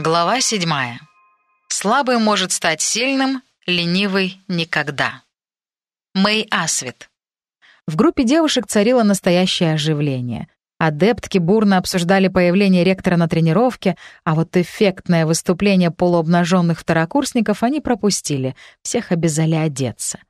Глава седьмая. Слабый может стать сильным, ленивый — никогда. Мэй Асвит. В группе девушек царило настоящее оживление. Адептки бурно обсуждали появление ректора на тренировке, а вот эффектное выступление полуобнаженных второкурсников они пропустили, всех обязали одеться.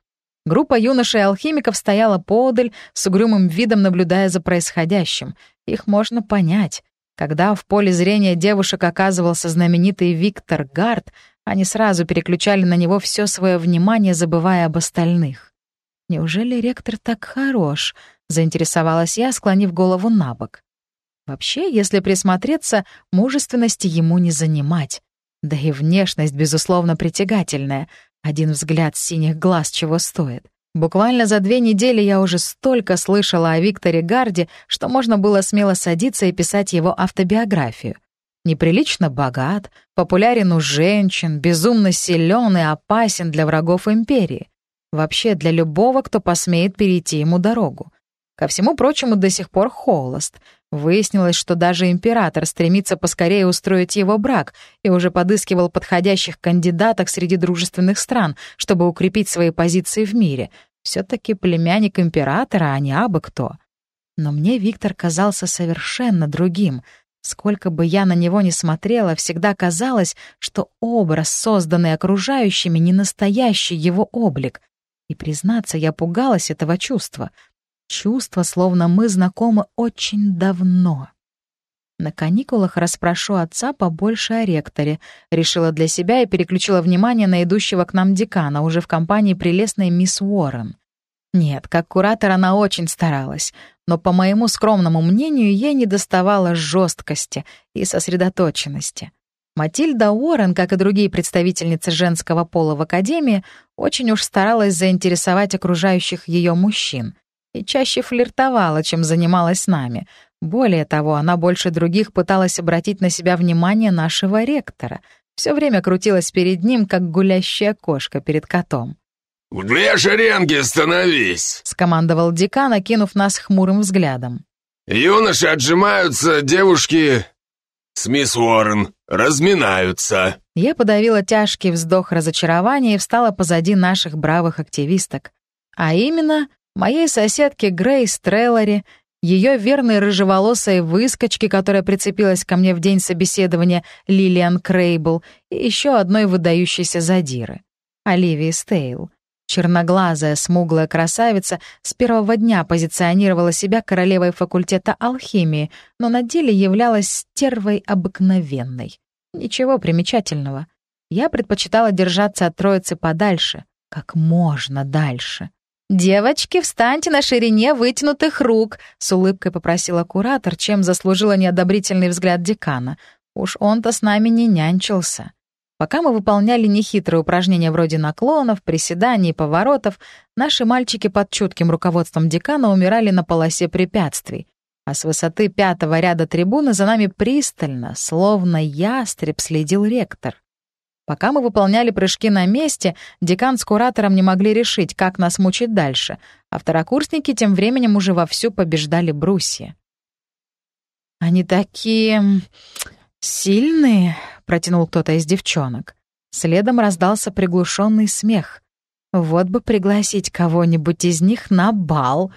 Группа юношей-алхимиков стояла поодаль, с угрюмым видом наблюдая за происходящим. Их можно понять. Когда в поле зрения девушек оказывался знаменитый Виктор Гард, они сразу переключали на него все свое внимание, забывая об остальных. «Неужели ректор так хорош?» — заинтересовалась я, склонив голову на бок. Вообще, если присмотреться, мужественности ему не занимать. Да и внешность, безусловно, притягательная. Один взгляд синих глаз чего стоит. Буквально за две недели я уже столько слышала о Викторе Гарде, что можно было смело садиться и писать его автобиографию. Неприлично богат, популярен у женщин, безумно силен и опасен для врагов империи. Вообще для любого, кто посмеет перейти ему дорогу. Ко всему прочему, до сих пор холост. Выяснилось, что даже император стремится поскорее устроить его брак и уже подыскивал подходящих кандидаток среди дружественных стран, чтобы укрепить свои позиции в мире. Все-таки племянник императора, а не абы кто. Но мне Виктор казался совершенно другим. Сколько бы я на него ни смотрела, всегда казалось, что образ, созданный окружающими, не настоящий его облик. И, признаться, я пугалась этого чувства — Чувство, словно мы знакомы очень давно. На каникулах расспрошу отца побольше о ректоре. Решила для себя и переключила внимание на идущего к нам декана, уже в компании прелестной мисс Уоррен. Нет, как куратор она очень старалась, но, по моему скромному мнению, ей не доставало жесткости и сосредоточенности. Матильда Уоррен, как и другие представительницы женского пола в Академии, очень уж старалась заинтересовать окружающих ее мужчин — и чаще флиртовала, чем занималась с нами. Более того, она больше других пыталась обратить на себя внимание нашего ректора. Все время крутилась перед ним, как гулящая кошка перед котом. «В две шеренги становись!» — скомандовал декан, окинув нас хмурым взглядом. «Юноши отжимаются, девушки с мисс Уоррен разминаются». Я подавила тяжкий вздох разочарования и встала позади наших бравых активисток. А именно, моей соседке Грейс Треллори, ее верной рыжеволосой выскочке, которая прицепилась ко мне в день собеседования, Лилиан Крейбл, и еще одной выдающейся задиры, Оливии Стейл. Черноглазая, смуглая красавица с первого дня позиционировала себя королевой факультета алхимии, но на деле являлась стервой обыкновенной. Ничего примечательного. Я предпочитала держаться от троицы подальше, как можно дальше. «Девочки, встаньте на ширине вытянутых рук», — с улыбкой попросила куратор, чем заслужила неодобрительный взгляд декана. Уж он-то с нами не нянчился. Пока мы выполняли нехитрые упражнения вроде наклонов, приседаний поворотов, наши мальчики под чутким руководством декана умирали на полосе препятствий. А с высоты пятого ряда трибуны за нами пристально, словно ястреб, следил ректор. Пока мы выполняли прыжки на месте, декан с куратором не могли решить, как нас мучить дальше, а второкурсники тем временем уже вовсю побеждали брусья. «Они такие... сильные», — протянул кто-то из девчонок. Следом раздался приглушенный смех. «Вот бы пригласить кого-нибудь из них на бал.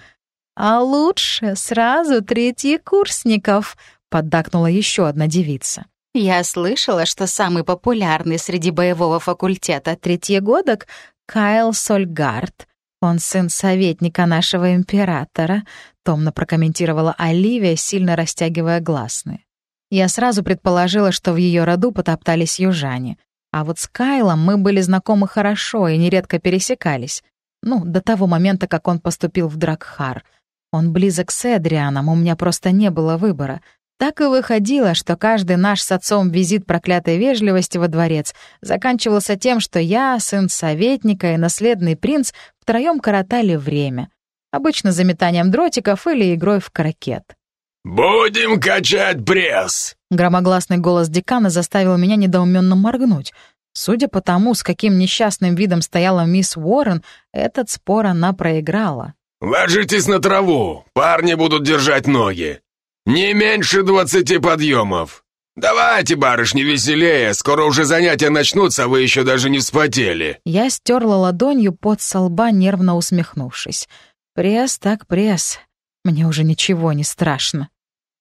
А лучше сразу третьекурсников», — поддакнула еще одна девица. Я слышала, что самый популярный среди боевого факультета третьегодок — Кайл Сольгард. Он сын советника нашего императора, томно прокомментировала Оливия, сильно растягивая гласные. Я сразу предположила, что в ее роду потоптались южане. А вот с Кайлом мы были знакомы хорошо и нередко пересекались. Ну, до того момента, как он поступил в Дракхар. Он близок с Эдрианом, у меня просто не было выбора. Так и выходило, что каждый наш с отцом визит проклятой вежливости во дворец заканчивался тем, что я, сын советника и наследный принц втроем коротали время. Обычно заметанием дротиков или игрой в крокет. «Будем качать пресс!» Громогласный голос декана заставил меня недоуменно моргнуть. Судя по тому, с каким несчастным видом стояла мисс Уоррен, этот спор она проиграла. «Ложитесь на траву, парни будут держать ноги. «Не меньше двадцати подъемов!» «Давайте, барышни, веселее! Скоро уже занятия начнутся, а вы еще даже не вспотели!» Я стерла ладонью под со лба, нервно усмехнувшись. «Пресс так пресс. Мне уже ничего не страшно».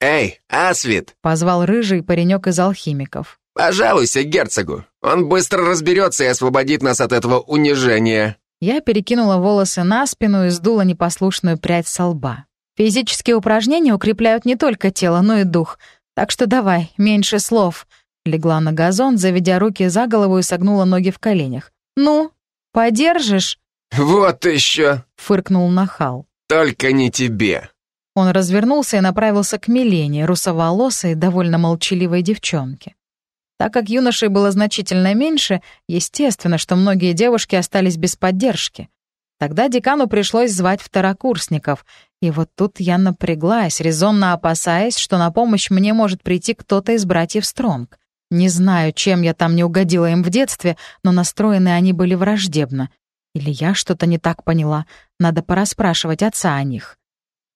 «Эй, Асвит!» — позвал рыжий паренек из алхимиков. «Пожалуйся герцогу. Он быстро разберется и освободит нас от этого унижения». Я перекинула волосы на спину и сдула непослушную прядь со лба. Физические упражнения укрепляют не только тело, но и дух — так что давай, меньше слов». Легла на газон, заведя руки за голову и согнула ноги в коленях. «Ну, подержишь?» «Вот еще!» — фыркнул нахал. «Только не тебе!» Он развернулся и направился к Милене, русоволосой, довольно молчаливой девчонке. Так как юношей было значительно меньше, естественно, что многие девушки остались без поддержки. Тогда декану пришлось звать второкурсников, и вот тут я напряглась, резонно опасаясь, что на помощь мне может прийти кто-то из братьев Стронг. Не знаю, чем я там не угодила им в детстве, но настроены они были враждебно. Или я что-то не так поняла, надо порасспрашивать отца о них.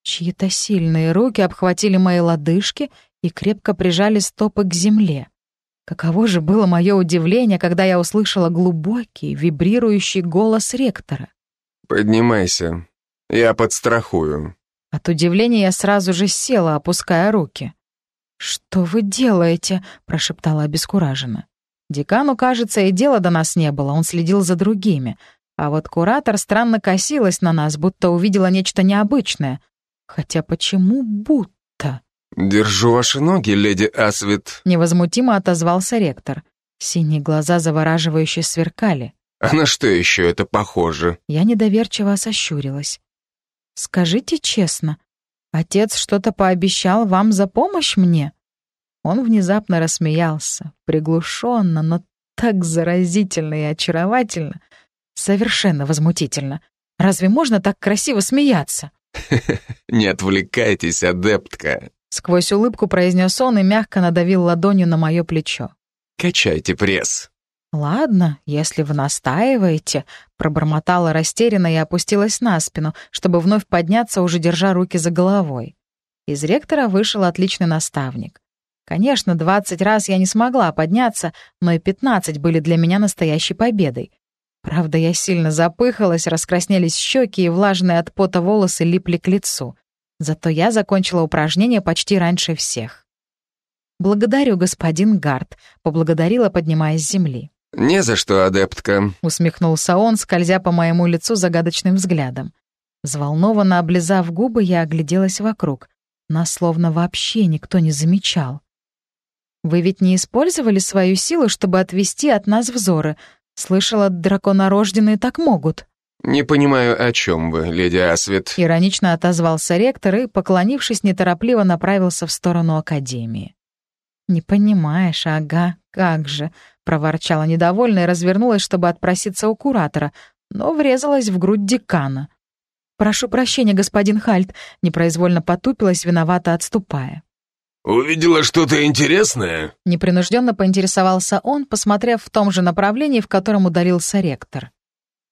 Чьи-то сильные руки обхватили мои лодыжки и крепко прижали стопы к земле. Каково же было мое удивление, когда я услышала глубокий, вибрирующий голос ректора. «Поднимайся. Я подстрахую». От удивления я сразу же села, опуская руки. «Что вы делаете?» — прошептала обескураженно. Декану, кажется, и дела до нас не было, он следил за другими. А вот куратор странно косилась на нас, будто увидела нечто необычное. Хотя почему будто? «Держу ваши ноги, леди Асвит», — невозмутимо отозвался ректор. Синие глаза завораживающе сверкали. А на что еще это похоже? Я недоверчиво сощурилась. Скажите честно, отец что-то пообещал вам за помощь мне? Он внезапно рассмеялся, приглушенно, но так заразительно и очаровательно, совершенно возмутительно. Разве можно так красиво смеяться? Не отвлекайтесь, адептка. Сквозь улыбку произнес он и мягко надавил ладонью на мое плечо. Качайте пресс. «Ладно, если вы настаиваете», — пробормотала растерянно и опустилась на спину, чтобы вновь подняться, уже держа руки за головой. Из ректора вышел отличный наставник. Конечно, двадцать раз я не смогла подняться, но и пятнадцать были для меня настоящей победой. Правда, я сильно запыхалась, раскраснелись щеки и влажные от пота волосы липли к лицу. Зато я закончила упражнение почти раньше всех. «Благодарю, господин Гард», — поблагодарила, поднимаясь с земли. «Не за что, адептка», — усмехнулся он, скользя по моему лицу загадочным взглядом. Взволнованно облизав губы, я огляделась вокруг. Нас словно вообще никто не замечал. «Вы ведь не использовали свою силу, чтобы отвести от нас взоры? Слышала, драконорожденные так могут». «Не понимаю, о чем вы, леди Асвит». Иронично отозвался ректор и, поклонившись, неторопливо направился в сторону Академии. «Не понимаешь, ага, как же», — проворчала недовольно и развернулась, чтобы отпроситься у куратора, но врезалась в грудь декана. «Прошу прощения, господин Хальт», — непроизвольно потупилась, виновато отступая. «Увидела что-то интересное?» Непринужденно поинтересовался он, посмотрев в том же направлении, в котором удалился ректор.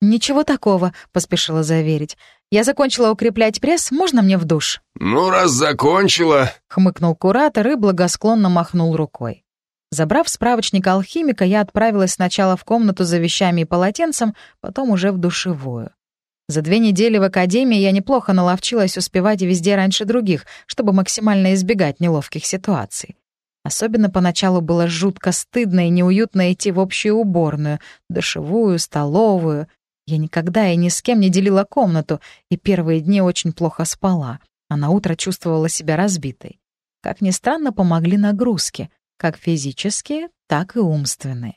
«Ничего такого», — поспешила заверить. «Я закончила укреплять пресс, можно мне в душ?» «Ну, раз закончила», — хмыкнул куратор и благосклонно махнул рукой. Забрав справочник алхимика, я отправилась сначала в комнату за вещами и полотенцем, потом уже в душевую. За две недели в академии я неплохо наловчилась успевать везде раньше других, чтобы максимально избегать неловких ситуаций. Особенно поначалу было жутко стыдно и неуютно идти в общую уборную, душевую, столовую, я никогда и ни с кем не делила комнату, и первые дни очень плохо спала, а на утро чувствовала себя разбитой. Как ни странно, помогли нагрузки, как физические, так и умственные.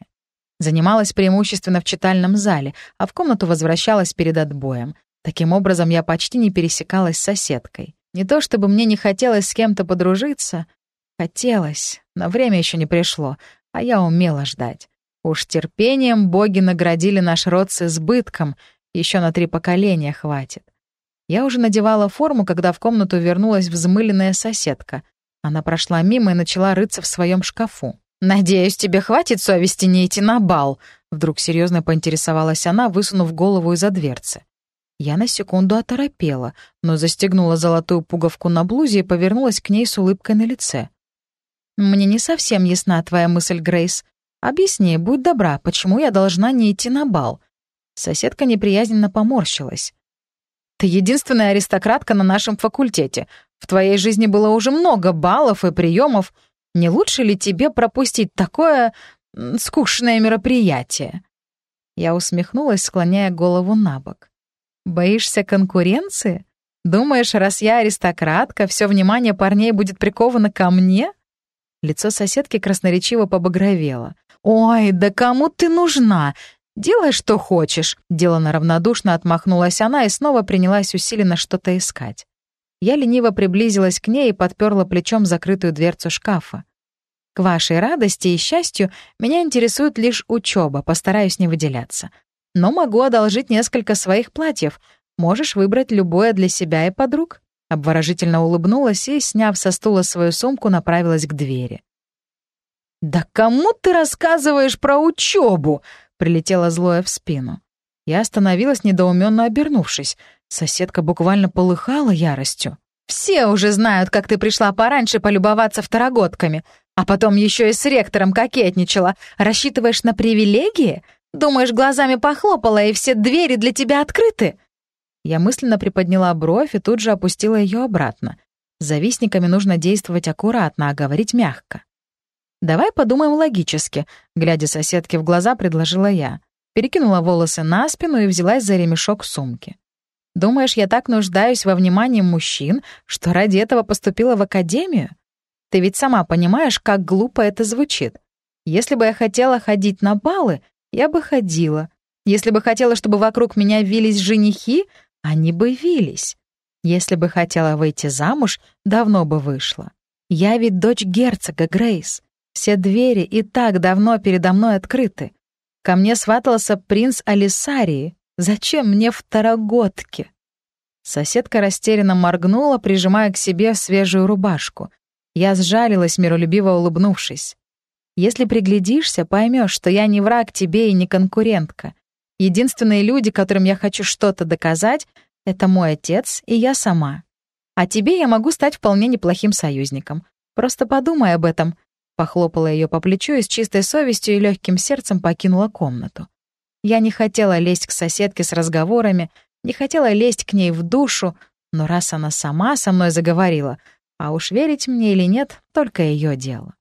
Занималась преимущественно в читальном зале, а в комнату возвращалась перед отбоем. Таким образом, я почти не пересекалась с соседкой. Не то чтобы мне не хотелось с кем-то подружиться. Хотелось, но время еще не пришло, а я умела ждать. Уж терпением боги наградили наш род с избытком, еще на три поколения хватит. Я уже надевала форму, когда в комнату вернулась взмыленная соседка. Она прошла мимо и начала рыться в своем шкафу. «Надеюсь, тебе хватит совести не идти на бал?» Вдруг серьезно поинтересовалась она, высунув голову из-за дверцы. Я на секунду оторопела, но застегнула золотую пуговку на блузе и повернулась к ней с улыбкой на лице. «Мне не совсем ясна твоя мысль, Грейс. Объясни, будь добра, почему я должна не идти на бал?» Соседка неприязненно поморщилась. «Ты единственная аристократка на нашем факультете. В твоей жизни было уже много баллов и приемов. Не лучше ли тебе пропустить такое скучное мероприятие?» Я усмехнулась, склоняя голову на бок. «Боишься конкуренции? Думаешь, раз я аристократка, все внимание парней будет приковано ко мне?» Лицо соседки красноречиво побагровело. «Ой, да кому ты нужна? Делай, что хочешь!» Делано равнодушно отмахнулась она и снова принялась усиленно что-то искать. Я лениво приблизилась к ней и подперла плечом закрытую дверцу шкафа. К вашей радости и счастью, меня интересует лишь учеба, постараюсь не выделяться. Но могу одолжить несколько своих платьев. Можешь выбрать любое для себя и подруг». Обворожительно улыбнулась и, сняв со стула свою сумку, направилась к двери. «Да кому ты рассказываешь про учебу?» — прилетела злое в спину. Я остановилась, недоуменно обернувшись. Соседка буквально полыхала яростью. «Все уже знают, как ты пришла пораньше полюбоваться второгодками. А потом еще и с ректором кокетничала. Рассчитываешь на привилегии? Думаешь, глазами похлопала, и все двери для тебя открыты?» Я мысленно приподняла бровь и тут же опустила ее обратно. С завистниками нужно действовать аккуратно, а говорить мягко. «Давай подумаем логически», — глядя соседке в глаза, предложила я. Перекинула волосы на спину и взялась за ремешок сумки. «Думаешь, я так нуждаюсь во внимании мужчин, что ради этого поступила в академию? Ты ведь сама понимаешь, как глупо это звучит. Если бы я хотела ходить на балы, я бы ходила. Если бы хотела, чтобы вокруг меня вились женихи, они бы вились. Если бы хотела выйти замуж, давно бы вышла. Я ведь дочь герцога, Грейс. Все двери и так давно передо мной открыты. Ко мне сватался принц Алисарии. Зачем мне второгодки? Соседка растерянно моргнула, прижимая к себе свежую рубашку. Я сжалилась, миролюбиво улыбнувшись. Если приглядишься, поймешь, что я не враг тебе и не конкурентка. Единственные люди, которым я хочу что-то доказать, это мой отец и я сама. А тебе я могу стать вполне неплохим союзником. Просто подумай об этом. Похлопала ее по плечу и с чистой совестью и легким сердцем покинула комнату. Я не хотела лезть к соседке с разговорами, не хотела лезть к ней в душу, но раз она сама со мной заговорила — а уж верить мне или нет, только ее дело.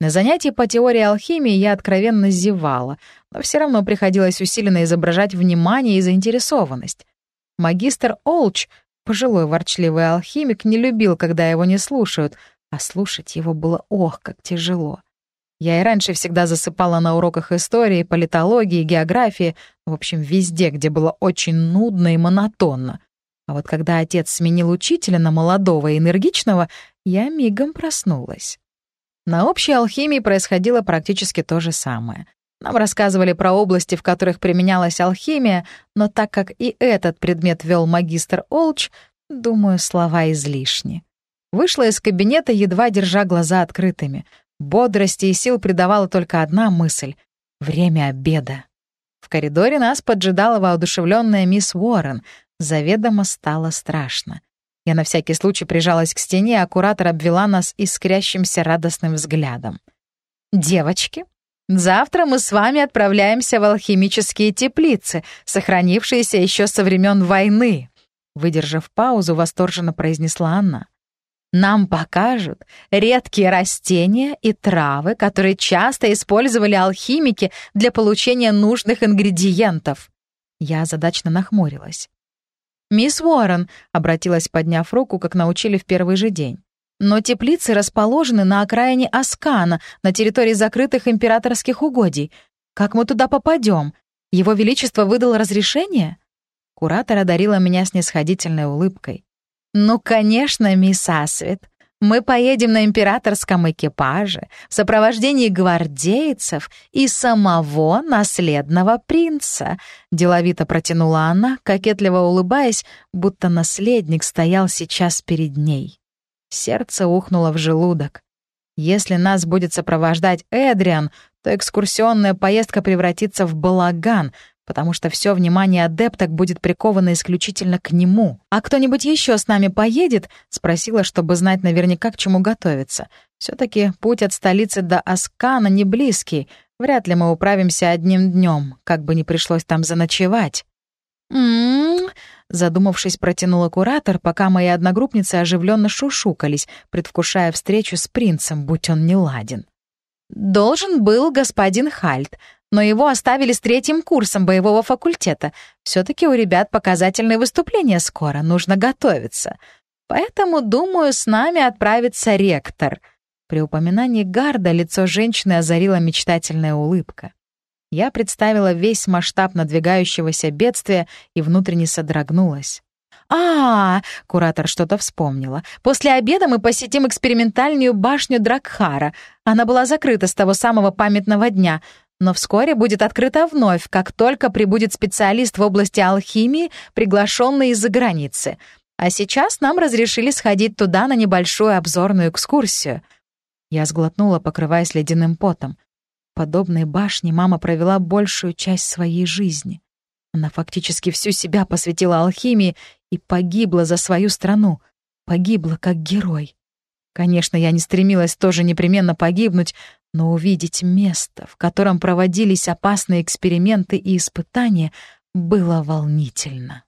На занятии по теории алхимии я откровенно зевала, но все равно приходилось усиленно изображать внимание и заинтересованность. Магистр Олч, пожилой ворчливый алхимик, не любил, когда его не слушают, а слушать его было ох, как тяжело. Я и раньше всегда засыпала на уроках истории, политологии, географии, в общем, везде, где было очень нудно и монотонно. А вот когда отец сменил учителя на молодого и энергичного, я мигом проснулась. На общей алхимии происходило практически то же самое. Нам рассказывали про области, в которых применялась алхимия, но так как и этот предмет вел магистр Олч, думаю, слова излишни. Вышла из кабинета, едва держа глаза открытыми. Бодрости и сил придавала только одна мысль — время обеда. В коридоре нас поджидала воодушевленная мисс Уоррен. Заведомо стало страшно. Я на всякий случай прижалась к стене, а куратор обвела нас искрящимся радостным взглядом. «Девочки, завтра мы с вами отправляемся в алхимические теплицы, сохранившиеся еще со времен войны», выдержав паузу, восторженно произнесла она. Нам покажут редкие растения и травы, которые часто использовали алхимики для получения нужных ингредиентов. Я задачно нахмурилась. «Мисс Уоррен», — обратилась, подняв руку, как научили в первый же день. «Но теплицы расположены на окраине Аскана, на территории закрытых императорских угодий. Как мы туда попадем? Его Величество выдал разрешение?» Куратор одарила меня снисходительной улыбкой. «Ну, конечно, мисс Асвит. Мы поедем на императорском экипаже в сопровождении гвардейцев и самого наследного принца», — деловито протянула она, кокетливо улыбаясь, будто наследник стоял сейчас перед ней. Сердце ухнуло в желудок. Если нас будет сопровождать Эдриан, то экскурсионная поездка превратится в балаган, потому что все внимание адепток будет приковано исключительно к нему. «А кто-нибудь еще с нами поедет?» — спросила, чтобы знать наверняка, к чему готовиться. Все-таки путь от столицы до Аскана не близкий. Вряд ли мы управимся одним днем, как бы не пришлось там заночевать. «М-м-м», задумавшись, протянула куратор, пока мои одногруппницы оживленно шушукались, предвкушая встречу с принцем, будь он неладен. «Должен был господин Хальт, но его оставили с третьим курсом боевого факультета. Все-таки у ребят показательные выступления скоро, нужно готовиться. Поэтому, думаю, с нами отправится ректор». При упоминании Гарда лицо женщины озарила мечтательная улыбка. Я представила весь масштаб надвигающегося бедствия и внутренне содрогнулась. А, -а, а куратор что-то вспомнила. «После обеда мы посетим экспериментальную башню Дракхара. Она была закрыта с того самого памятного дня, но вскоре будет открыта вновь, как только прибудет специалист в области алхимии, приглашенный из-за границы. А сейчас нам разрешили сходить туда на небольшую обзорную экскурсию». Я сглотнула, покрываясь ледяным потом. В подобной башне мама провела большую часть своей жизни. Она фактически всю себя посвятила алхимии и погибла за свою страну. Погибла как герой. Конечно, я не стремилась тоже непременно погибнуть, но увидеть место, в котором проводились опасные эксперименты и испытания, было волнительно.